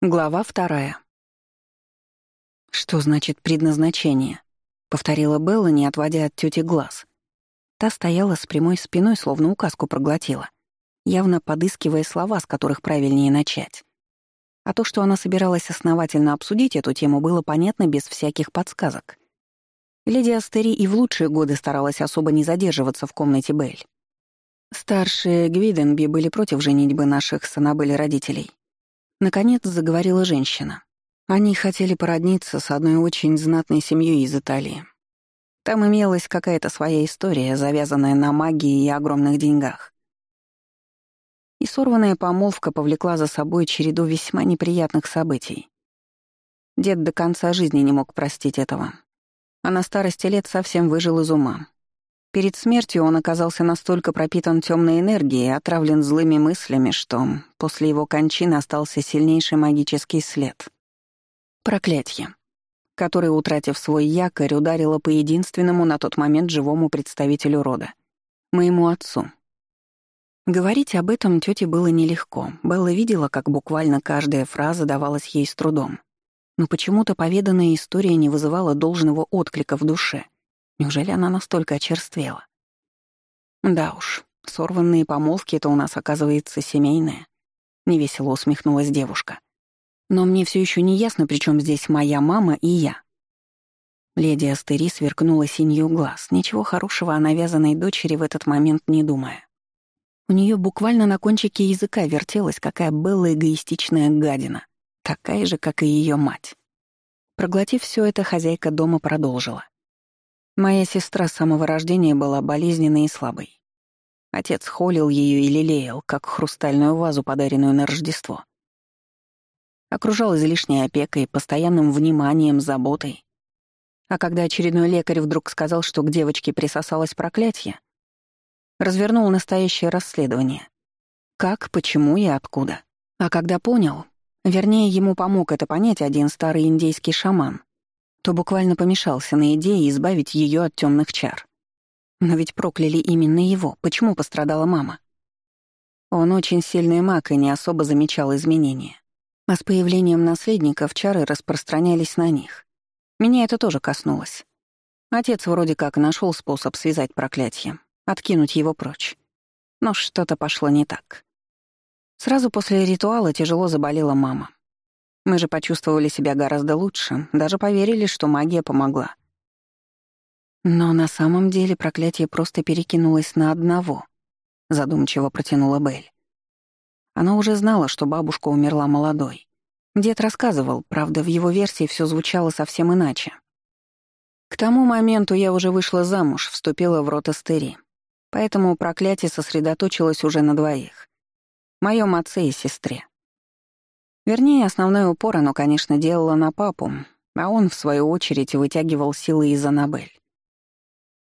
Глава вторая. «Что значит предназначение?» — повторила Белла, не отводя от тети глаз. Та стояла с прямой спиной, словно указку проглотила, явно подыскивая слова, с которых правильнее начать. А то, что она собиралась основательно обсудить эту тему, было понятно без всяких подсказок. Леди Астери и в лучшие годы старалась особо не задерживаться в комнате Белль. Старшие Гвиденби были против женитьбы наших с Аннабель родителей. Наконец заговорила женщина. Они хотели породниться с одной очень знатной семьей из Италии. Там имелась какая-то своя история, завязанная на магии и огромных деньгах. И сорванная помолвка повлекла за собой череду весьма неприятных событий. Дед до конца жизни не мог простить этого. А на старости лет совсем выжил из ума, Перед смертью он оказался настолько пропитан темной энергией и отравлен злыми мыслями, что после его кончины остался сильнейший магический след. Проклятье, которое, утратив свой якорь, ударило по единственному на тот момент живому представителю рода — моему отцу. Говорить об этом тете было нелегко. Белла видела, как буквально каждая фраза давалась ей с трудом. Но почему-то поведанная история не вызывала должного отклика в душе — Неужели она настолько очерствела? Да уж, сорванные помолвки — это у нас, оказывается, семейное. Невесело усмехнулась девушка. Но мне все еще не ясно, при чем здесь моя мама и я. Леди Астери сверкнула синью глаз, ничего хорошего о навязанной дочери в этот момент не думая. У нее буквально на кончике языка вертелась какая была эгоистичная гадина, такая же, как и ее мать. Проглотив все это, хозяйка дома продолжила. Моя сестра с самого рождения была болезненной и слабой. Отец холил ее и лелеял, как хрустальную вазу, подаренную на Рождество. Окружал излишней опекой, постоянным вниманием, заботой. А когда очередной лекарь вдруг сказал, что к девочке присосалось проклятие, развернул настоящее расследование. Как, почему и откуда. А когда понял, вернее, ему помог это понять один старый индейский шаман, то буквально помешался на идее избавить ее от темных чар. Но ведь прокляли именно его. Почему пострадала мама? Он очень сильный маг и не особо замечал изменения. А с появлением наследников чары распространялись на них. Меня это тоже коснулось. Отец вроде как нашел способ связать проклятие, откинуть его прочь. Но что-то пошло не так. Сразу после ритуала тяжело заболела мама. Мы же почувствовали себя гораздо лучше, даже поверили, что магия помогла. Но на самом деле проклятие просто перекинулось на одного, задумчиво протянула Белль. Она уже знала, что бабушка умерла молодой. Дед рассказывал, правда, в его версии все звучало совсем иначе. К тому моменту я уже вышла замуж, вступила в рот Эстери. Поэтому проклятие сосредоточилось уже на двоих. Моем отце и сестре. Вернее, основной упор оно, конечно, делало на папу, а он, в свою очередь, вытягивал силы из Аннабель.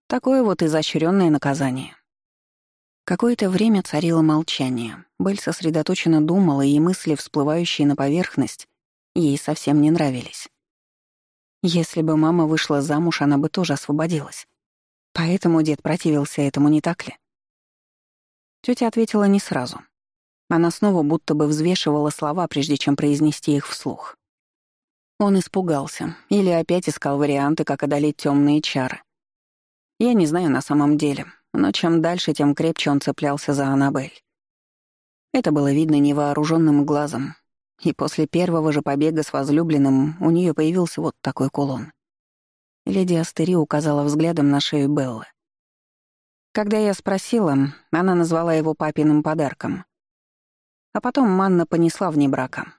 Такое вот изощренное наказание. Какое-то время царило молчание. Бель сосредоточенно думала, и мысли, всплывающие на поверхность, ей совсем не нравились. Если бы мама вышла замуж, она бы тоже освободилась. Поэтому дед противился этому, не так ли? Тётя ответила не сразу — она снова будто бы взвешивала слова, прежде чем произнести их вслух. Он испугался или опять искал варианты, как одолеть темные чары. Я не знаю на самом деле, но чем дальше, тем крепче он цеплялся за Аннабель. Это было видно невооруженным глазом, и после первого же побега с возлюбленным у нее появился вот такой кулон. Леди Астери указала взглядом на шею Беллы. Когда я спросила, она назвала его папиным подарком. А потом Манна понесла вне брака.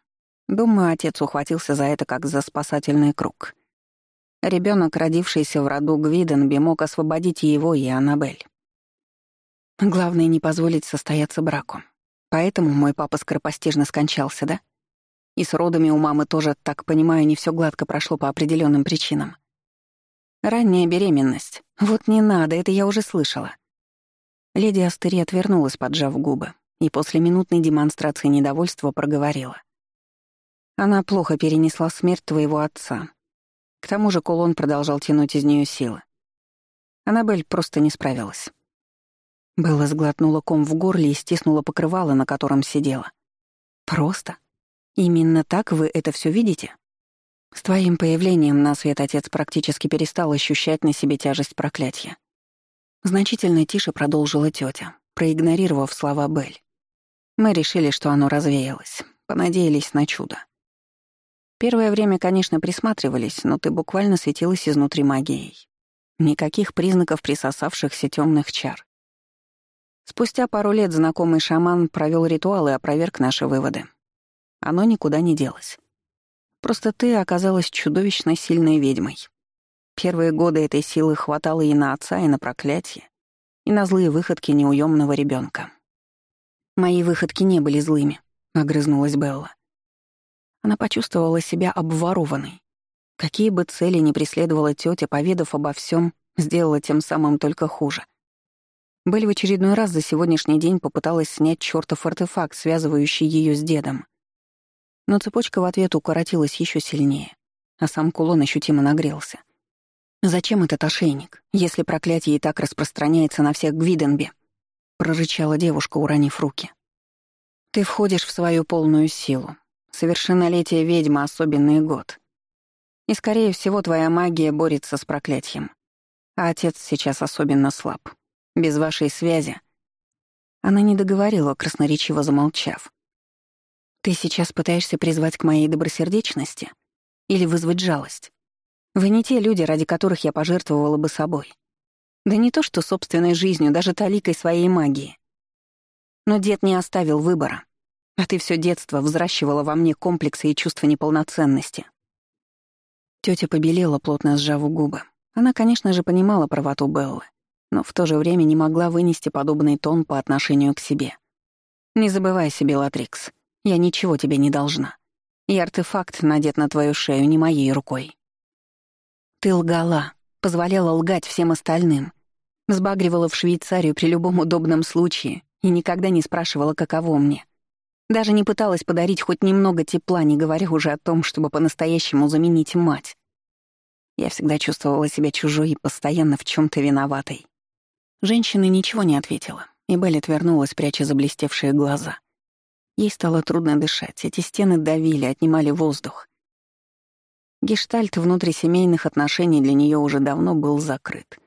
Думаю, отец ухватился за это как за спасательный круг. Ребенок, родившийся в роду Гвиденби, мог освободить его и Аннабель. Главное — не позволить состояться браку. Поэтому мой папа скоропостижно скончался, да? И с родами у мамы тоже, так понимаю, не все гладко прошло по определенным причинам. Ранняя беременность. Вот не надо, это я уже слышала. Леди Астери отвернулась, поджав губы и после минутной демонстрации недовольства проговорила. Она плохо перенесла смерть твоего отца. К тому же кулон продолжал тянуть из нее силы. Аннабель просто не справилась. Белла сглотнула ком в горле и стиснула покрывало, на котором сидела. Просто? Именно так вы это все видите? С твоим появлением на свет отец практически перестал ощущать на себе тяжесть проклятия. Значительно тише продолжила тетя, проигнорировав слова Белль. Мы решили, что оно развеялось, понадеялись на чудо. Первое время, конечно, присматривались, но ты буквально светилась изнутри магией. Никаких признаков присосавшихся темных чар. Спустя пару лет знакомый шаман провел ритуал и опроверг наши выводы. Оно никуда не делось. Просто ты оказалась чудовищно сильной ведьмой. Первые годы этой силы хватало и на отца, и на проклятие, и на злые выходки неуемного ребенка. «Мои выходки не были злыми», — огрызнулась Белла. Она почувствовала себя обворованной. Какие бы цели ни преследовала тетя, поведав обо всем, сделала тем самым только хуже. Белль в очередной раз за сегодняшний день попыталась снять чертов артефакт, связывающий ее с дедом. Но цепочка в ответ укоротилась еще сильнее, а сам кулон ощутимо нагрелся. «Зачем этот ошейник, если проклятие и так распространяется на всех Гвиденбе?» — прорычала девушка, уронив руки. «Ты входишь в свою полную силу. Совершеннолетие ведьмы — особенный год. И, скорее всего, твоя магия борется с проклятием. А отец сейчас особенно слаб. Без вашей связи...» Она не договорила, красноречиво замолчав. «Ты сейчас пытаешься призвать к моей добросердечности? Или вызвать жалость? Вы не те люди, ради которых я пожертвовала бы собой. Да не то что собственной жизнью, даже таликой своей магии. Но дед не оставил выбора. А ты все детство взращивала во мне комплексы и чувство неполноценности. Тетя побелела, плотно сжав губы. Она, конечно же, понимала правоту Беллы, но в то же время не могла вынести подобный тон по отношению к себе. «Не забывай себе, Латрикс, я ничего тебе не должна. И артефакт надет на твою шею не моей рукой». Ты лгала, позволяла лгать всем остальным. Сбагривала в Швейцарию при любом удобном случае и никогда не спрашивала, каково мне. Даже не пыталась подарить хоть немного тепла, не говоря уже о том, чтобы по-настоящему заменить мать. Я всегда чувствовала себя чужой и постоянно в чем то виноватой. Женщина ничего не ответила, и Белль отвернулась, пряча заблестевшие глаза. Ей стало трудно дышать, эти стены давили, отнимали воздух. Гештальт внутрисемейных отношений для нее уже давно был закрыт.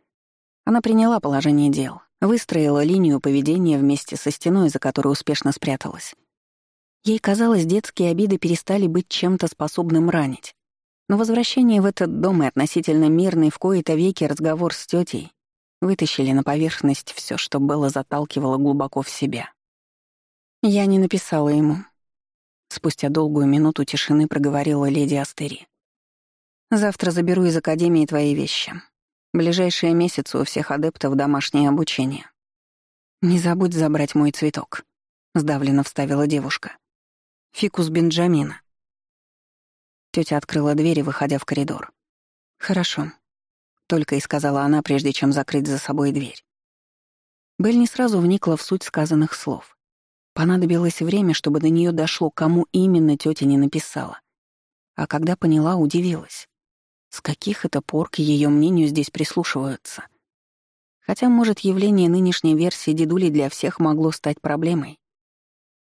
Она приняла положение дел, выстроила линию поведения вместе со стеной, за которой успешно спряталась. Ей казалось, детские обиды перестали быть чем-то способным ранить. Но возвращение в этот дом и относительно мирный в кои-то веки разговор с тетей вытащили на поверхность все, что было заталкивало глубоко в себя. Я не написала ему. Спустя долгую минуту тишины проговорила леди Астери. Завтра заберу из Академии твои вещи. Ближайшие месяцы у всех адептов домашнее обучение. Не забудь забрать мой цветок», — сдавленно вставила девушка. «Фикус Бенджамина». Тётя открыла дверь, выходя в коридор. «Хорошо», — только и сказала она, прежде чем закрыть за собой дверь. Белль не сразу вникла в суть сказанных слов. Понадобилось время, чтобы до неё дошло, кому именно тётя не написала. А когда поняла, удивилась. С каких это пор к ее мнению здесь прислушиваются? Хотя, может, явление нынешней версии дедули для всех могло стать проблемой.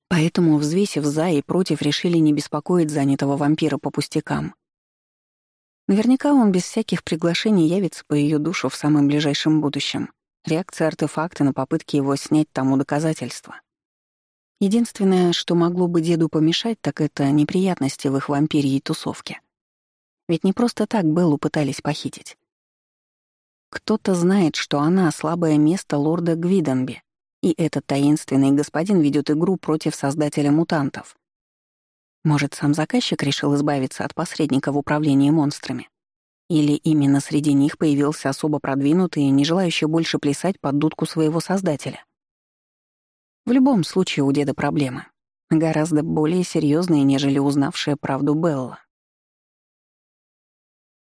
Поэтому, взвесив «за» и «против», решили не беспокоить занятого вампира по пустякам. Наверняка он без всяких приглашений явится по ее душу в самом ближайшем будущем. Реакция артефакта на попытки его снять тому доказательства. Единственное, что могло бы деду помешать, так это неприятности в их вампирьей тусовке. Ведь не просто так Беллу пытались похитить. Кто-то знает, что она — слабое место лорда Гвиденби, и этот таинственный господин ведет игру против создателя мутантов. Может, сам заказчик решил избавиться от посредника в управлении монстрами? Или именно среди них появился особо продвинутый, не желающий больше плясать под дудку своего создателя? В любом случае у деда проблемы. Гораздо более серьезные, нежели узнавшая правду Белла.